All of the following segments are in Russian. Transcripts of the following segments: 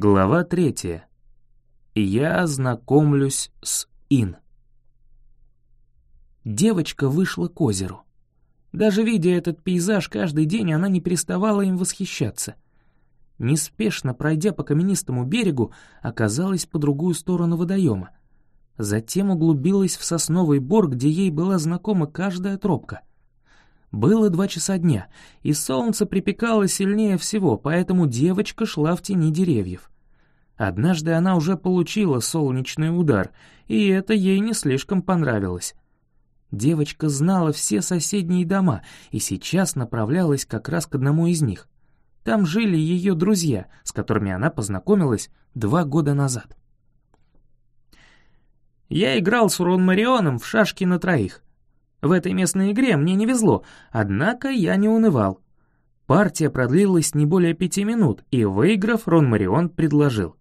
Глава третья. Я знакомлюсь с Ин. Девочка вышла к озеру. Даже видя этот пейзаж каждый день, она не переставала им восхищаться. Неспешно пройдя по каменистому берегу, оказалась по другую сторону водоема. Затем углубилась в сосновый бор, где ей была знакома каждая тропка. Было два часа дня, и солнце припекало сильнее всего, поэтому девочка шла в тени деревьев. Однажды она уже получила солнечный удар, и это ей не слишком понравилось. Девочка знала все соседние дома и сейчас направлялась как раз к одному из них. Там жили ее друзья, с которыми она познакомилась два года назад. Я играл с Урон Марионом в шашки на троих. В этой местной игре мне не везло, однако я не унывал. Партия продлилась не более пяти минут, и, выиграв, Рон Марион предложил.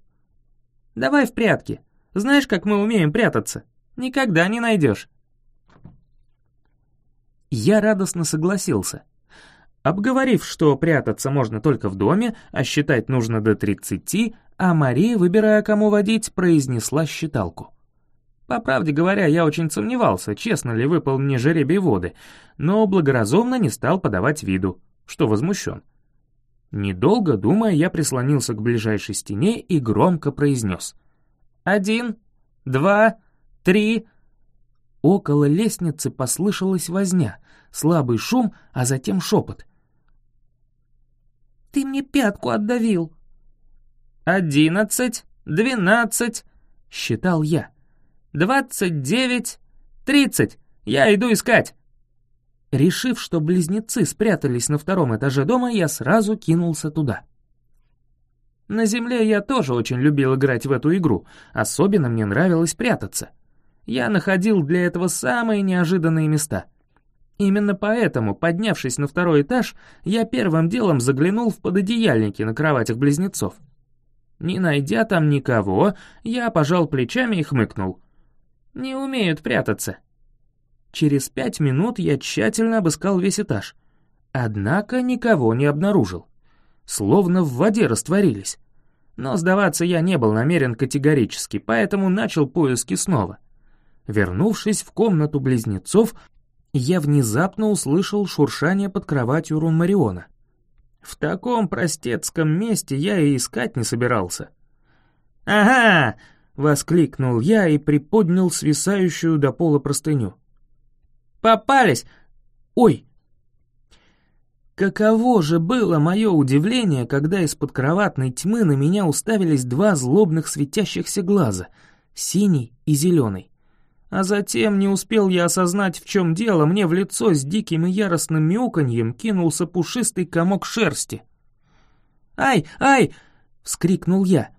«Давай в прятки. Знаешь, как мы умеем прятаться? Никогда не найдешь». Я радостно согласился. Обговорив, что прятаться можно только в доме, а считать нужно до тридцати, а Мария, выбирая, кому водить, произнесла считалку. По правде говоря, я очень сомневался, честно ли выпал мне жеребий воды, но благоразумно не стал подавать виду, что возмущен. Недолго думая, я прислонился к ближайшей стене и громко произнес. «Один, два, три...» Около лестницы послышалась возня, слабый шум, а затем шепот. «Ты мне пятку отдавил!» «Одиннадцать, двенадцать...» — считал я двадцать девять, тридцать. Я иду искать!» Решив, что близнецы спрятались на втором этаже дома, я сразу кинулся туда. На земле я тоже очень любил играть в эту игру, особенно мне нравилось прятаться. Я находил для этого самые неожиданные места. Именно поэтому, поднявшись на второй этаж, я первым делом заглянул в пододеяльники на кроватях близнецов. Не найдя там никого, я пожал плечами и хмыкнул. Не умеют прятаться. Через пять минут я тщательно обыскал весь этаж. Однако никого не обнаружил. Словно в воде растворились. Но сдаваться я не был намерен категорически, поэтому начал поиски снова. Вернувшись в комнату близнецов, я внезапно услышал шуршание под кроватью Рунмариона. В таком простецком месте я и искать не собирался. «Ага, Воскликнул я и приподнял свисающую до пола простыню. «Попались! Ой!» Каково же было мое удивление, когда из-под кроватной тьмы на меня уставились два злобных светящихся глаза, синий и зеленый. А затем не успел я осознать, в чем дело, мне в лицо с диким и яростным мяуканьем кинулся пушистый комок шерсти. «Ай, ай!» — вскрикнул я.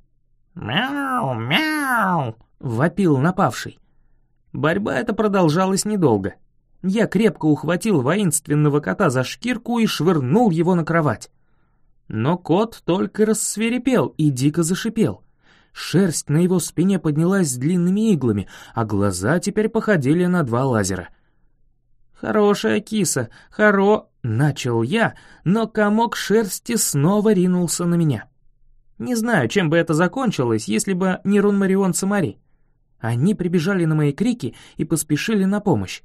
«Мяу, мяу!» — вопил напавший. Борьба эта продолжалась недолго. Я крепко ухватил воинственного кота за шкирку и швырнул его на кровать. Но кот только рассверепел и дико зашипел. Шерсть на его спине поднялась с длинными иглами, а глаза теперь походили на два лазера. «Хорошая киса, хоро...» — начал я, но комок шерсти снова ринулся на меня. Не знаю, чем бы это закончилось, если бы не Рунмарион Амари. Они прибежали на мои крики и поспешили на помощь.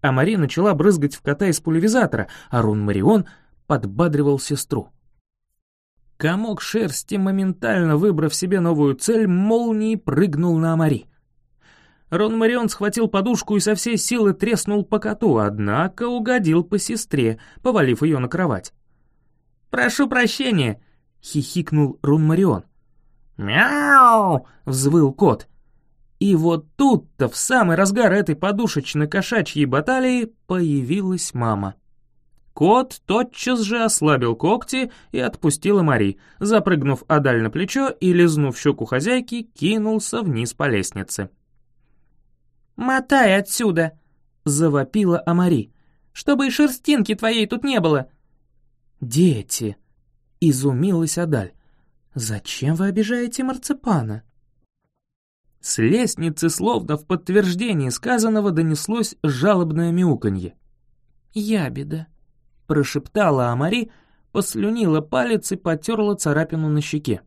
Амари начала брызгать в кота из пульверизатора, а Рунмарион подбадривал сестру. Комок шерсти, моментально выбрав себе новую цель, молнией прыгнул на Амари. Рон Марион схватил подушку и со всей силы треснул по коту, однако угодил по сестре, повалив ее на кровать. «Прошу прощения!» — хихикнул Рунмарион. «Мяу!» — взвыл кот. И вот тут-то, в самый разгар этой подушечно-кошачьей баталии, появилась мама. Кот тотчас же ослабил когти и отпустил Мари, запрыгнув Адаль на плечо и, лизнув щеку хозяйки, кинулся вниз по лестнице. «Мотай отсюда!» — завопила Амари. «Чтобы и шерстинки твоей тут не было!» «Дети!» Изумилась Адаль. «Зачем вы обижаете марципана?» С лестницы, словно в подтверждении сказанного, донеслось жалобное мяуканье. «Ябеда», — прошептала Амари, послюнила палец и потерла царапину на щеке.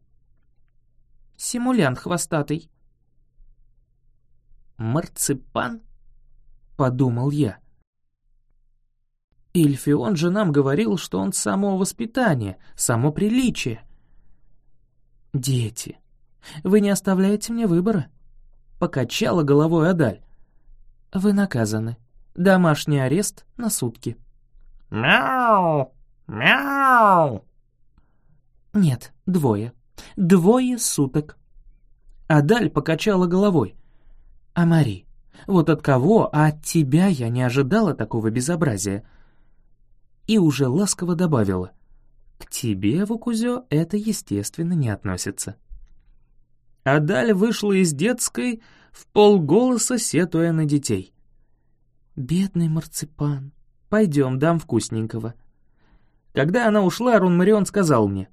Симулянт хвостатый». «Марципан?» — подумал я. Ильфион же нам говорил, что он само воспитание, само приличие. «Дети, вы не оставляете мне выбора?» — покачала головой Адаль. «Вы наказаны. Домашний арест на сутки». «Мяу! Мяу!» «Нет, двое. Двое суток». Адаль покачала головой. «А Мари, вот от кого, а от тебя я не ожидала такого безобразия». И уже ласково добавила. «К тебе, Вукузё, это, естественно, не относится». Адаль вышла из детской, в полголоса сетуя на детей. «Бедный марципан, пойдем, дам вкусненького». Когда она ушла, Рун Марион сказал мне.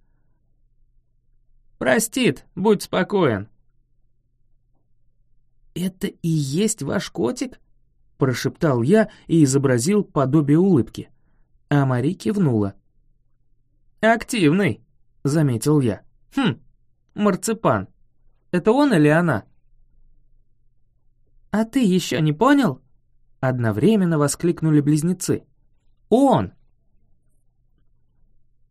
«Простит, будь спокоен». «Это и есть ваш котик?» — прошептал я и изобразил подобие улыбки. А Мари кивнула. «Активный», — заметил я. «Хм, марципан. Это он или она?» «А ты еще не понял?» Одновременно воскликнули близнецы. «Он!»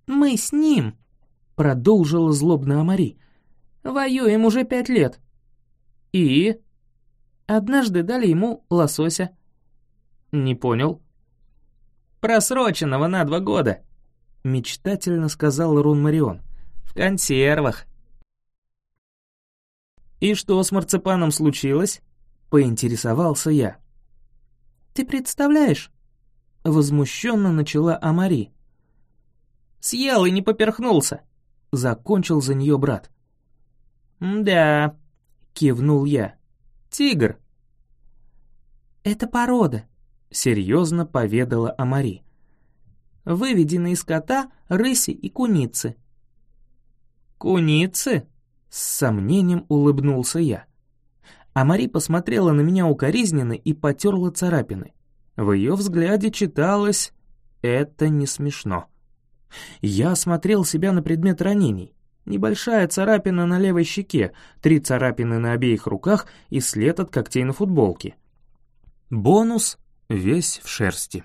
«Мы с ним!» — продолжила злобно Амари. «Воюем уже пять лет». «И?» «Однажды дали ему лосося». «Не понял». «Просроченного на два года», — мечтательно сказал Рун Марион. «В консервах». «И что с марципаном случилось?» — поинтересовался я. «Ты представляешь?» — возмущенно начала Амари. «Съел и не поперхнулся», — закончил за нее брат. «Да», — кивнул я. «Тигр». «Это порода», — серьезно поведала Амари. «Выведены из кота рыси и куницы». «Куницы?» С сомнением улыбнулся я. А Мари посмотрела на меня укоризненно и потерла царапины. В ее взгляде читалось «это не смешно». Я осмотрел себя на предмет ранений. Небольшая царапина на левой щеке, три царапины на обеих руках и след от когтей на футболке. Бонус весь в шерсти.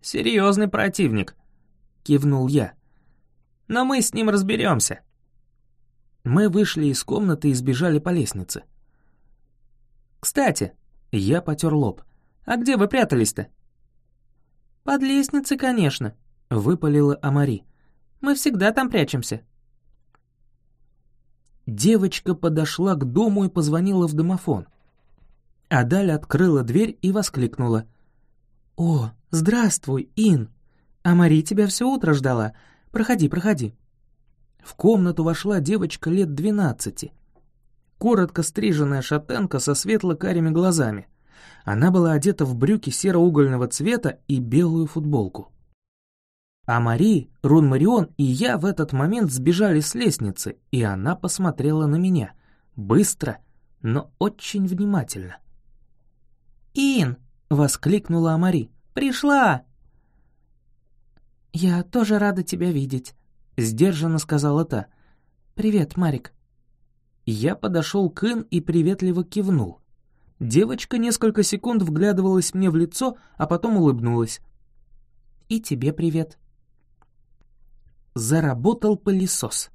«Серьезный противник», — кивнул я. «Но мы с ним разберемся». Мы вышли из комнаты и сбежали по лестнице. «Кстати», — я потер лоб, — «а где вы прятались-то?» «Под лестницей, конечно», — выпалила Амари. «Мы всегда там прячемся». Девочка подошла к дому и позвонила в домофон. Адаль открыла дверь и воскликнула. «О, здравствуй, Ин! Амари тебя все утро ждала. Проходи, проходи». В комнату вошла девочка лет двенадцати. Коротко стриженная шатенка со светло-карими глазами. Она была одета в брюки серо-угольного цвета и белую футболку. А Мари, Рун Марион и я в этот момент сбежали с лестницы, и она посмотрела на меня. Быстро, но очень внимательно. «Ин!» — воскликнула Амари. «Пришла!» «Я тоже рада тебя видеть», — сдержанно сказала та. «Привет, Марик». Я подошел к Ин и приветливо кивнул. Девочка несколько секунд вглядывалась мне в лицо, а потом улыбнулась. «И тебе привет». Заработал пылесос.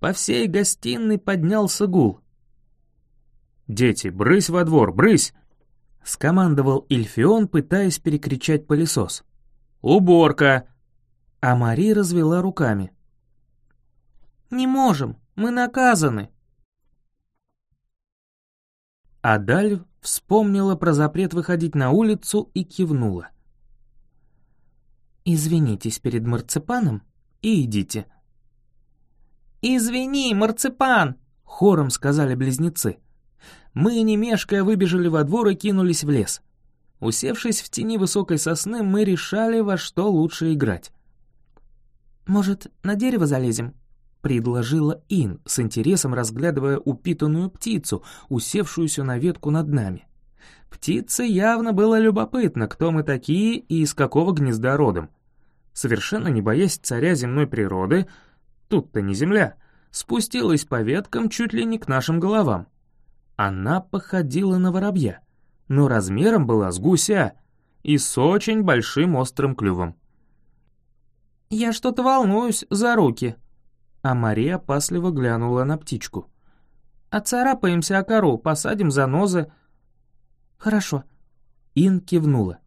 По всей гостиной поднялся гул. «Дети, брысь во двор, брысь!» — скомандовал Ильфион, пытаясь перекричать пылесос. «Уборка!» А Мари развела руками. «Не можем, мы наказаны». Адаль вспомнила про запрет выходить на улицу и кивнула. «Извинитесь перед марципаном и идите». «Извини, марципан!» — хором сказали близнецы. Мы, не мешкая, выбежали во двор и кинулись в лес. Усевшись в тени высокой сосны, мы решали, во что лучше играть. «Может, на дерево залезем?» — предложила Ин, с интересом разглядывая упитанную птицу, усевшуюся на ветку над нами. Птице явно было любопытно, кто мы такие и из какого гнезда родом. Совершенно не боясь царя земной природы, тут-то не земля, спустилась по веткам чуть ли не к нашим головам. Она походила на воробья, но размером была с гуся и с очень большим острым клювом. «Я что-то волнуюсь за руки», а Мария опасливо глянула на птичку. «Отцарапаемся о кору, посадим занозы». «Хорошо». Ин кивнула.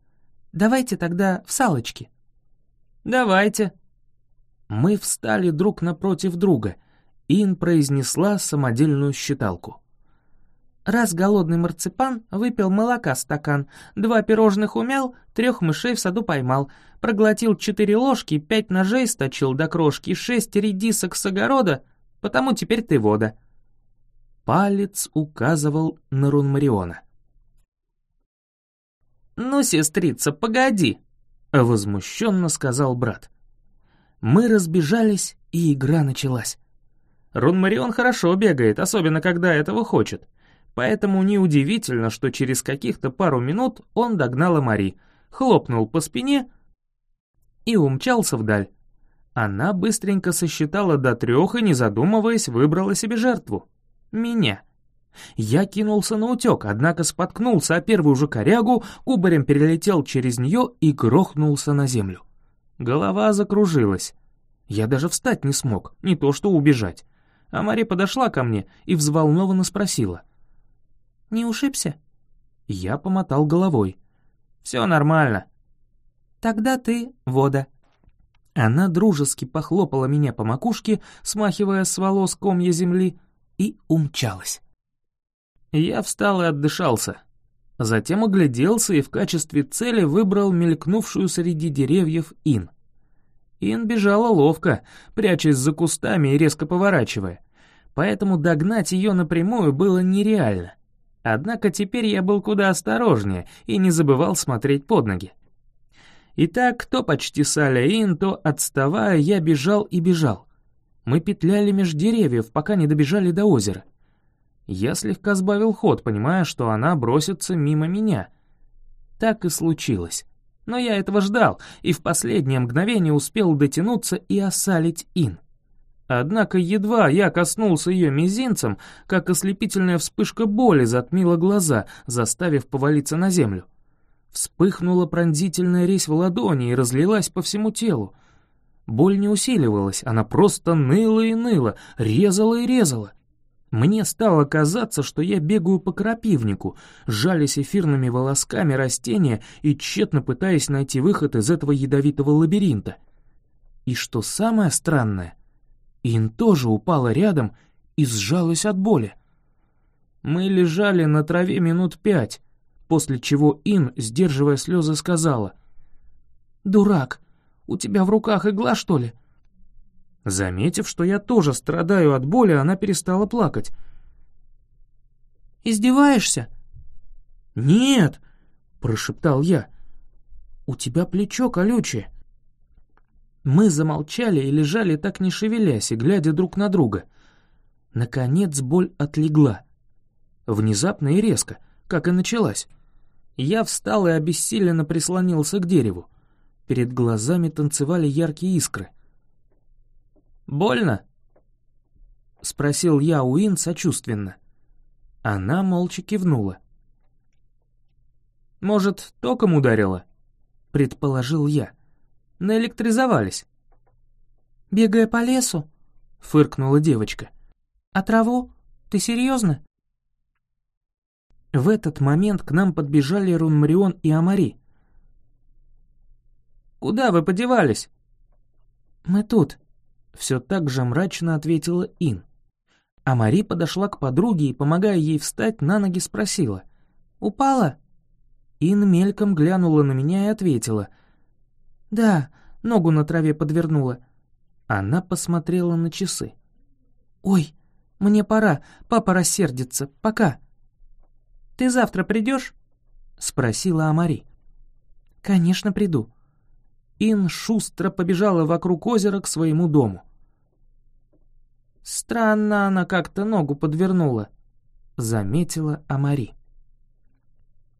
«Давайте тогда в салочки». «Давайте». Мы встали друг напротив друга. Ин произнесла самодельную считалку. Раз голодный марципан выпил молока стакан, два пирожных умял, трех мышей в саду поймал, проглотил четыре ложки, пять ножей сточил до крошки, шесть редисок с огорода, потому теперь ты вода. Палец указывал на Рунмариона. «Ну, сестрица, погоди!» — возмущенно сказал брат. Мы разбежались, и игра началась. Рунмарион хорошо бегает, особенно когда этого хочет. Поэтому неудивительно, что через каких-то пару минут он догнал Мари, хлопнул по спине и умчался вдаль. Она быстренько сосчитала до трех и, не задумываясь, выбрала себе жертву. Меня. Я кинулся на утек, однако споткнулся о первую же корягу, кубарем перелетел через нее и грохнулся на землю. Голова закружилась. Я даже встать не смог, не то что убежать. А Мари подошла ко мне и взволнованно спросила — не ушибся?» Я помотал головой. «Все нормально». «Тогда ты вода». Она дружески похлопала меня по макушке, смахивая с волос комья земли, и умчалась. Я встал и отдышался. Затем огляделся и в качестве цели выбрал мелькнувшую среди деревьев Ин. Ин бежала ловко, прячась за кустами и резко поворачивая. Поэтому догнать ее напрямую было нереально. Однако теперь я был куда осторожнее и не забывал смотреть под ноги. Итак, то почти саля ин, то отставая, я бежал и бежал. Мы петляли меж деревьев, пока не добежали до озера. Я слегка сбавил ход, понимая, что она бросится мимо меня. Так и случилось. Но я этого ждал, и в последнее мгновение успел дотянуться и осалить Ин. Однако едва я коснулся ее мизинцем, как ослепительная вспышка боли затмила глаза, заставив повалиться на землю. Вспыхнула пронзительная резь в ладони и разлилась по всему телу. Боль не усиливалась, она просто ныла и ныла, резала и резала. Мне стало казаться, что я бегаю по крапивнику, жались эфирными волосками растения и тщетно пытаясь найти выход из этого ядовитого лабиринта. И что самое странное — Ин тоже упала рядом и сжалась от боли. Мы лежали на траве минут пять, после чего Ин, сдерживая слезы, сказала. «Дурак, у тебя в руках игла, что ли?» Заметив, что я тоже страдаю от боли, она перестала плакать. «Издеваешься?» «Нет!» — прошептал я. «У тебя плечо колючее. Мы замолчали и лежали так не шевелясь глядя друг на друга. Наконец боль отлегла. Внезапно и резко, как и началась. Я встал и обессиленно прислонился к дереву. Перед глазами танцевали яркие искры. «Больно?» — спросил я Уин сочувственно. Она молча кивнула. «Может, током ударила?» — предположил я наэлектризовались. «Бегая по лесу?» — фыркнула девочка. «А траву? Ты серьезно?» В этот момент к нам подбежали Рунмарион и Амари. «Куда вы подевались?» «Мы тут», — все так же мрачно ответила Ин. Амари подошла к подруге и, помогая ей встать, на ноги спросила. «Упала?» Ин мельком глянула на меня и ответила — «Да, ногу на траве подвернула». Она посмотрела на часы. «Ой, мне пора, папа рассердится, пока». «Ты завтра придешь?» — спросила Амари. «Конечно, приду». Ин шустро побежала вокруг озера к своему дому. «Странно она как-то ногу подвернула», — заметила Амари.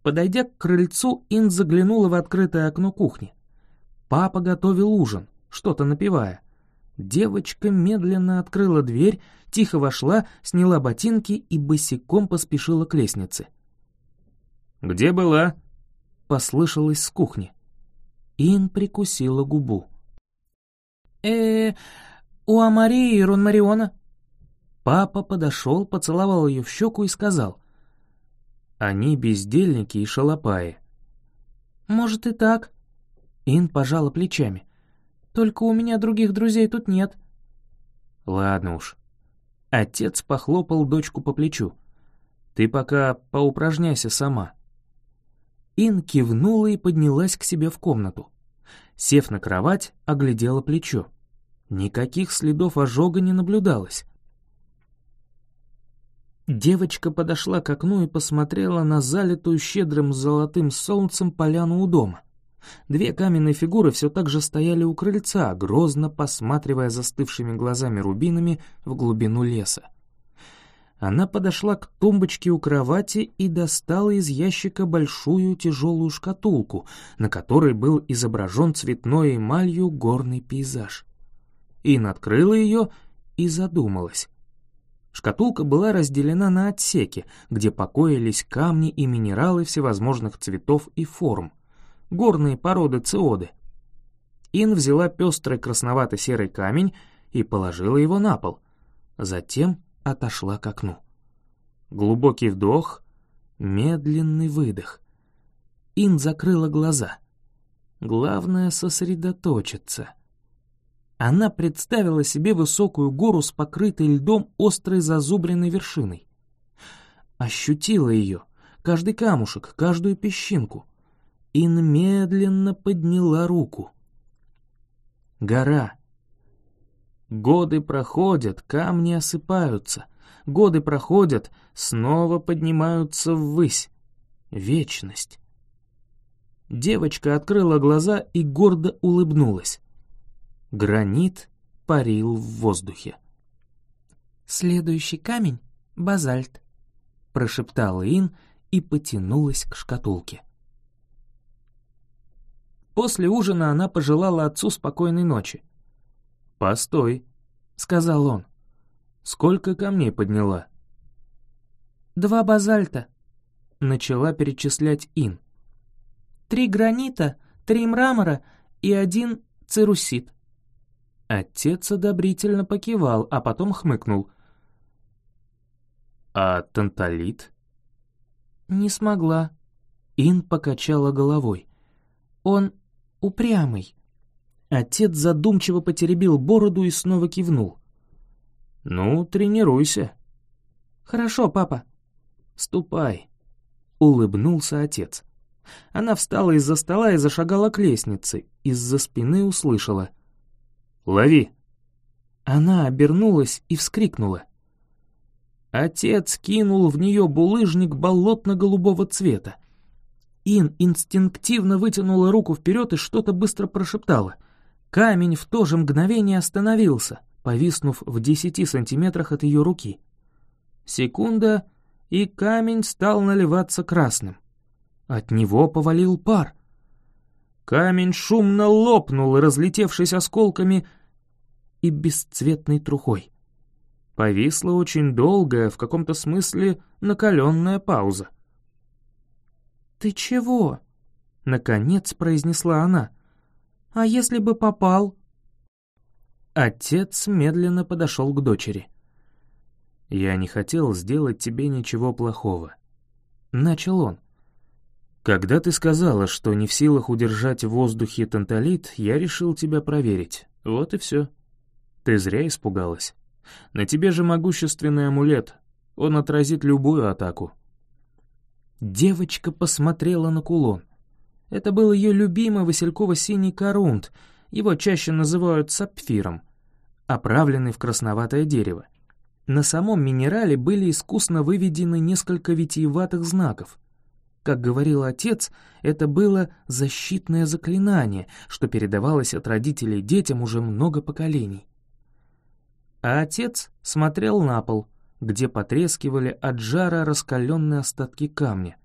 Подойдя к крыльцу, Ин заглянула в открытое окно кухни. Папа готовил ужин, что-то напивая. Девочка медленно открыла дверь, тихо вошла, сняла ботинки и босиком поспешила к лестнице. «Где была?» — послышалось с кухни. Ин прикусила губу. э у Амарии и Ронмариона». Папа подошел, поцеловал ее в щеку и сказал. «Они бездельники и шалопаи». «Может и так». Ин пожала плечами. «Только у меня других друзей тут нет». «Ладно уж». Отец похлопал дочку по плечу. «Ты пока поупражняйся сама». Ин кивнула и поднялась к себе в комнату. Сев на кровать, оглядела плечо. Никаких следов ожога не наблюдалось. Девочка подошла к окну и посмотрела на залитую щедрым золотым солнцем поляну у дома. Две каменные фигуры все так же стояли у крыльца, грозно посматривая застывшими глазами рубинами в глубину леса. Она подошла к тумбочке у кровати и достала из ящика большую тяжелую шкатулку, на которой был изображен цветной эмалью горный пейзаж. Ин открыла ее и задумалась. Шкатулка была разделена на отсеки, где покоились камни и минералы всевозможных цветов и форм, горные породы циоды. Ин взяла пестрый красновато-серый камень и положила его на пол. Затем отошла к окну. Глубокий вдох, медленный выдох. Ин закрыла глаза. Главное — сосредоточиться. Она представила себе высокую гору с покрытой льдом острой зазубренной вершиной. Ощутила ее, каждый камушек, каждую песчинку. Ин медленно подняла руку. Гора — Годы проходят, камни осыпаются. Годы проходят, снова поднимаются ввысь. Вечность. Девочка открыла глаза и гордо улыбнулась. Гранит парил в воздухе. «Следующий камень — базальт», — прошептала Ин и потянулась к шкатулке. После ужина она пожелала отцу спокойной ночи. «Постой», — сказал он. «Сколько камней подняла?» «Два базальта», — начала перечислять Ин. «Три гранита, три мрамора и один цирусит». Отец одобрительно покивал, а потом хмыкнул. «А танталит?» «Не смогла». Ин покачала головой. «Он упрямый. Отец задумчиво потеребил бороду и снова кивнул. «Ну, тренируйся». «Хорошо, папа». «Ступай», — улыбнулся отец. Она встала из-за стола и зашагала к лестнице, из-за спины услышала. «Лови!» Она обернулась и вскрикнула. Отец кинул в нее булыжник болотно-голубого цвета. Ин инстинктивно вытянула руку вперед и что-то быстро прошептала — Камень в то же мгновение остановился, повиснув в десяти сантиметрах от ее руки. Секунда, и камень стал наливаться красным. От него повалил пар. Камень шумно лопнул, разлетевшись осколками и бесцветной трухой. Повисла очень долгая, в каком-то смысле, накаленная пауза. «Ты чего?» — наконец произнесла она — а если бы попал?» Отец медленно подошел к дочери. «Я не хотел сделать тебе ничего плохого». Начал он. «Когда ты сказала, что не в силах удержать в воздухе танталит, я решил тебя проверить. Вот и все. Ты зря испугалась. На тебе же могущественный амулет. Он отразит любую атаку». Девочка посмотрела на кулон. Это был ее любимый васильково-синий корунт, его чаще называют сапфиром, оправленный в красноватое дерево. На самом минерале были искусно выведены несколько витиеватых знаков. Как говорил отец, это было защитное заклинание, что передавалось от родителей детям уже много поколений. А отец смотрел на пол, где потрескивали от жара раскаленные остатки камня.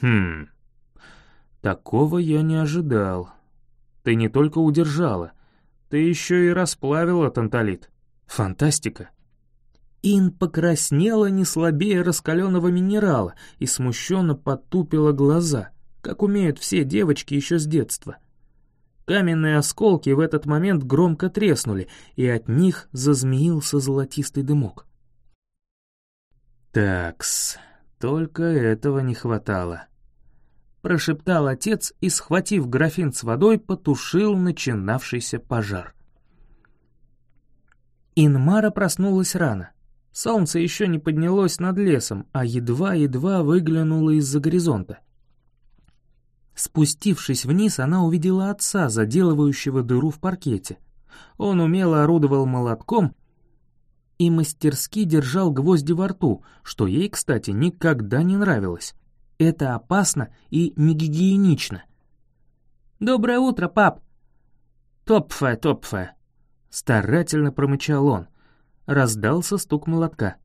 «Хм», Такого я не ожидал. Ты не только удержала, ты еще и расплавила танталит. Фантастика. Ин покраснела не слабее раскаленного минерала и смущенно потупила глаза, как умеют все девочки еще с детства. Каменные осколки в этот момент громко треснули, и от них зазмеился золотистый дымок. «Такс, только этого не хватало», — прошептал отец и, схватив графин с водой, потушил начинавшийся пожар. Инмара проснулась рано. Солнце еще не поднялось над лесом, а едва-едва выглянуло из-за горизонта. Спустившись вниз, она увидела отца, заделывающего дыру в паркете. Он умело орудовал молотком и мастерски держал гвозди во рту, что ей, кстати, никогда не нравилось. Это опасно и негигиенично. «Доброе утро, пап!» «Топфе, топфе!» Старательно промычал он. Раздался стук молотка.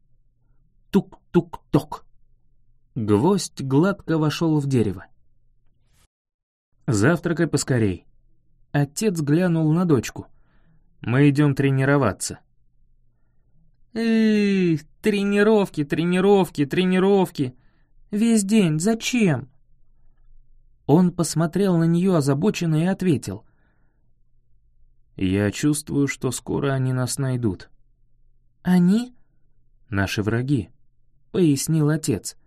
Тук-тук-ток. Гвоздь гладко вошел в дерево. «Завтракай поскорей». Отец глянул на дочку. «Мы идем тренироваться». «Эх, тренировки, тренировки, тренировки. Весь день, зачем?» Он посмотрел на нее озабоченно и ответил. «Я чувствую, что скоро они нас найдут». «Они?» «Наши враги», — пояснил отец.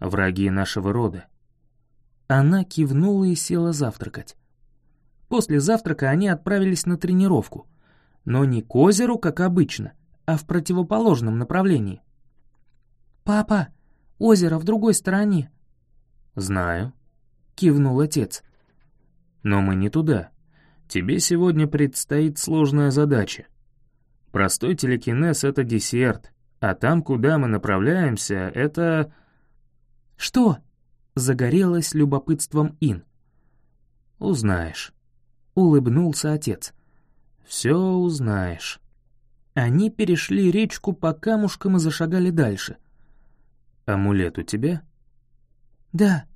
«Враги нашего рода». Она кивнула и села завтракать. После завтрака они отправились на тренировку, но не к озеру, как обычно, а в противоположном направлении. «Папа, озеро в другой стороне». «Знаю», — кивнул отец. «Но мы не туда. Тебе сегодня предстоит сложная задача. Простой телекинез — это десерт, а там, куда мы направляемся, это...» «Что?» загорелась любопытством Ин. «Узнаешь», — улыбнулся отец. «Все узнаешь». Они перешли речку по камушкам и зашагали дальше. «Амулет у тебя?» «Да».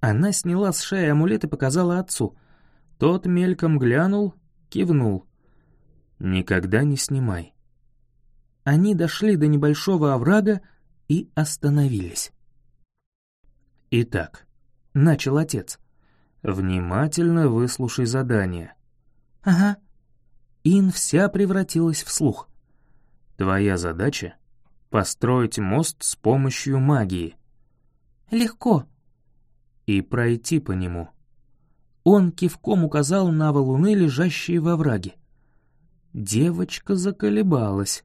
Она сняла с шеи амулет и показала отцу. Тот мельком глянул, кивнул. «Никогда не снимай». Они дошли до небольшого оврага и остановились. «Итак», — начал отец, — «внимательно выслушай задание». «Ага». Ин вся превратилась в слух. «Твоя задача — построить мост с помощью магии». «Легко». «И пройти по нему». Он кивком указал на валуны, лежащие во враге. Девочка заколебалась.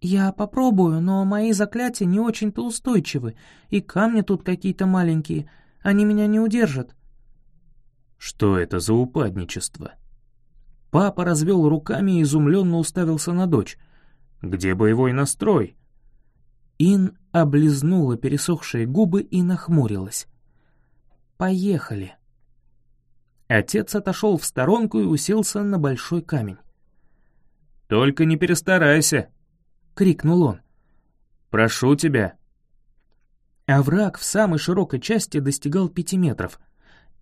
«Я попробую, но мои заклятия не очень-то устойчивы, и камни тут какие-то маленькие, они меня не удержат». «Что это за упадничество?» Папа развел руками и изумленно уставился на дочь. «Где боевой настрой?» Ин облизнула пересохшие губы и нахмурилась. «Поехали». Отец отошел в сторонку и уселся на большой камень. «Только не перестарайся», — крикнул он. «Прошу тебя». Овраг в самой широкой части достигал пяти метров.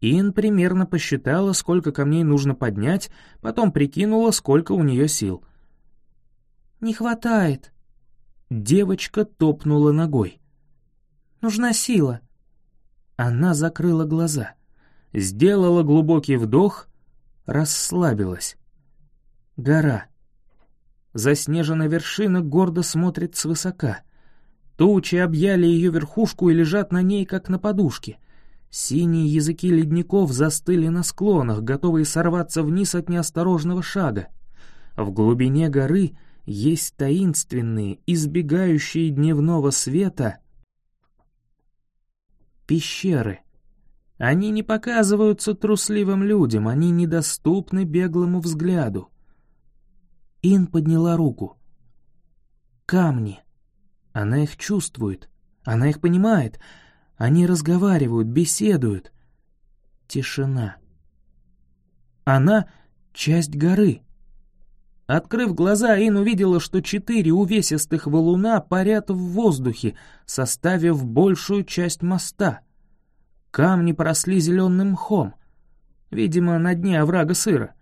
Ин примерно посчитала, сколько камней нужно поднять, потом прикинула, сколько у нее сил. «Не хватает». Девочка топнула ногой. «Нужна сила». Она закрыла глаза, сделала глубокий вдох, расслабилась. Гора. Заснеженная вершина гордо смотрит свысока. Тучи объяли ее верхушку и лежат на ней, как на подушке. Синие языки ледников застыли на склонах, готовые сорваться вниз от неосторожного шага. В глубине горы есть таинственные, избегающие дневного света пещеры. Они не показываются трусливым людям, они недоступны беглому взгляду. Ин подняла руку. Камни. Она их чувствует. Она их понимает. Они разговаривают, беседуют. Тишина. Она — часть горы. Открыв глаза, Ин увидела, что четыре увесистых валуна парят в воздухе, составив большую часть моста. Камни поросли зеленым мхом. Видимо, на дне оврага сыра.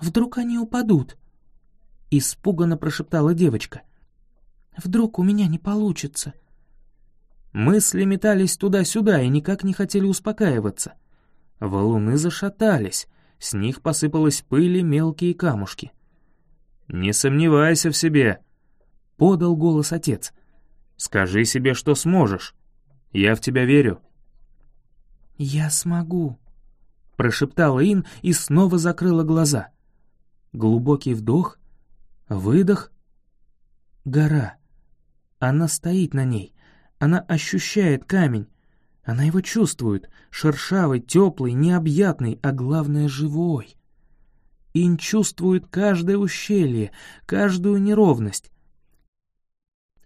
Вдруг они упадут?» Испуганно прошептала девочка. «Вдруг у меня не получится?» Мысли метались туда-сюда и никак не хотели успокаиваться. Валуны зашатались, с них посыпалась пыль и мелкие камушки. «Не сомневайся в себе», — подал голос отец. «Скажи себе, что сможешь. Я в тебя верю». «Я смогу», — прошептала Ин и снова закрыла глаза. Глубокий вдох, выдох. Гора. Она стоит на ней. Она ощущает камень. Она его чувствует, шершавый, теплый, необъятный, а главное — живой. Ин чувствует каждое ущелье, каждую неровность.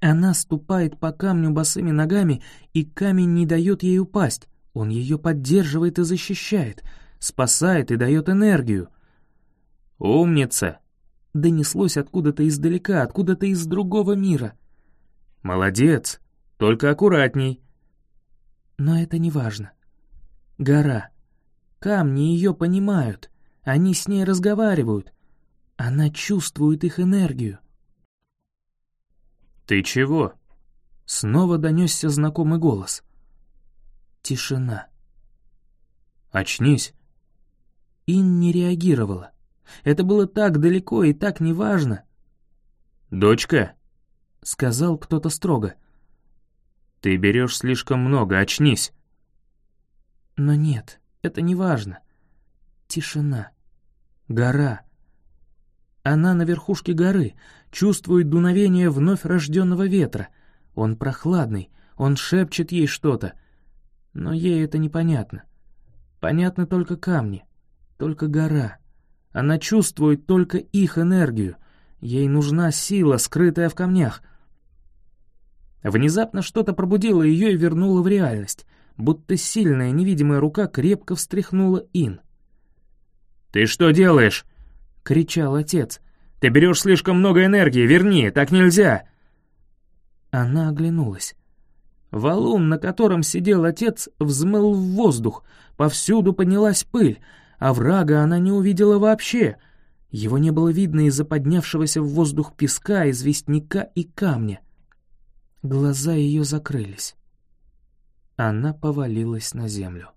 Она ступает по камню босыми ногами, и камень не дает ей упасть. Он ее поддерживает и защищает, спасает и дает энергию — «Умница!» — донеслось откуда-то издалека, откуда-то из другого мира. «Молодец! Только аккуратней!» Но это не важно. Гора. Камни ее понимают. Они с ней разговаривают. Она чувствует их энергию. «Ты чего?» Снова донесся знакомый голос. Тишина. «Очнись!» Ин не реагировала. Это было так далеко и так неважно. «Дочка», — сказал кто-то строго, — «ты берешь слишком много, очнись». Но нет, это не важно. Тишина. Гора. Она на верхушке горы, чувствует дуновение вновь рожденного ветра. Он прохладный, он шепчет ей что-то. Но ей это непонятно. Понятны только камни, только гора. Она чувствует только их энергию. Ей нужна сила, скрытая в камнях. Внезапно что-то пробудило ее и вернуло в реальность, будто сильная невидимая рука крепко встряхнула Ин. «Ты что делаешь?» — кричал отец. «Ты берешь слишком много энергии, верни, так нельзя!» Она оглянулась. Валун, на котором сидел отец, взмыл в воздух, повсюду поднялась пыль, а врага она не увидела вообще. Его не было видно из-за поднявшегося в воздух песка, известняка и камня. Глаза ее закрылись. Она повалилась на землю.